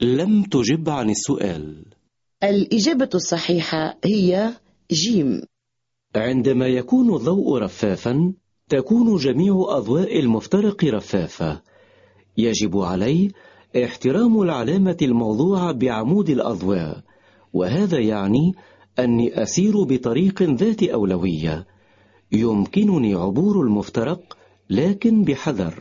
لم تجب عن السؤال. الإجابة الصحيحة هي جيم. عندما يكون الضوء رفافا تكون جميع أضواء المفترق رفافة. يجب علي احترام العلامة الموضوعة بعمود الأضواء وهذا يعني أني أسير بطريق ذات أولوية. يمكنني عبور المفترق لكن بحذر.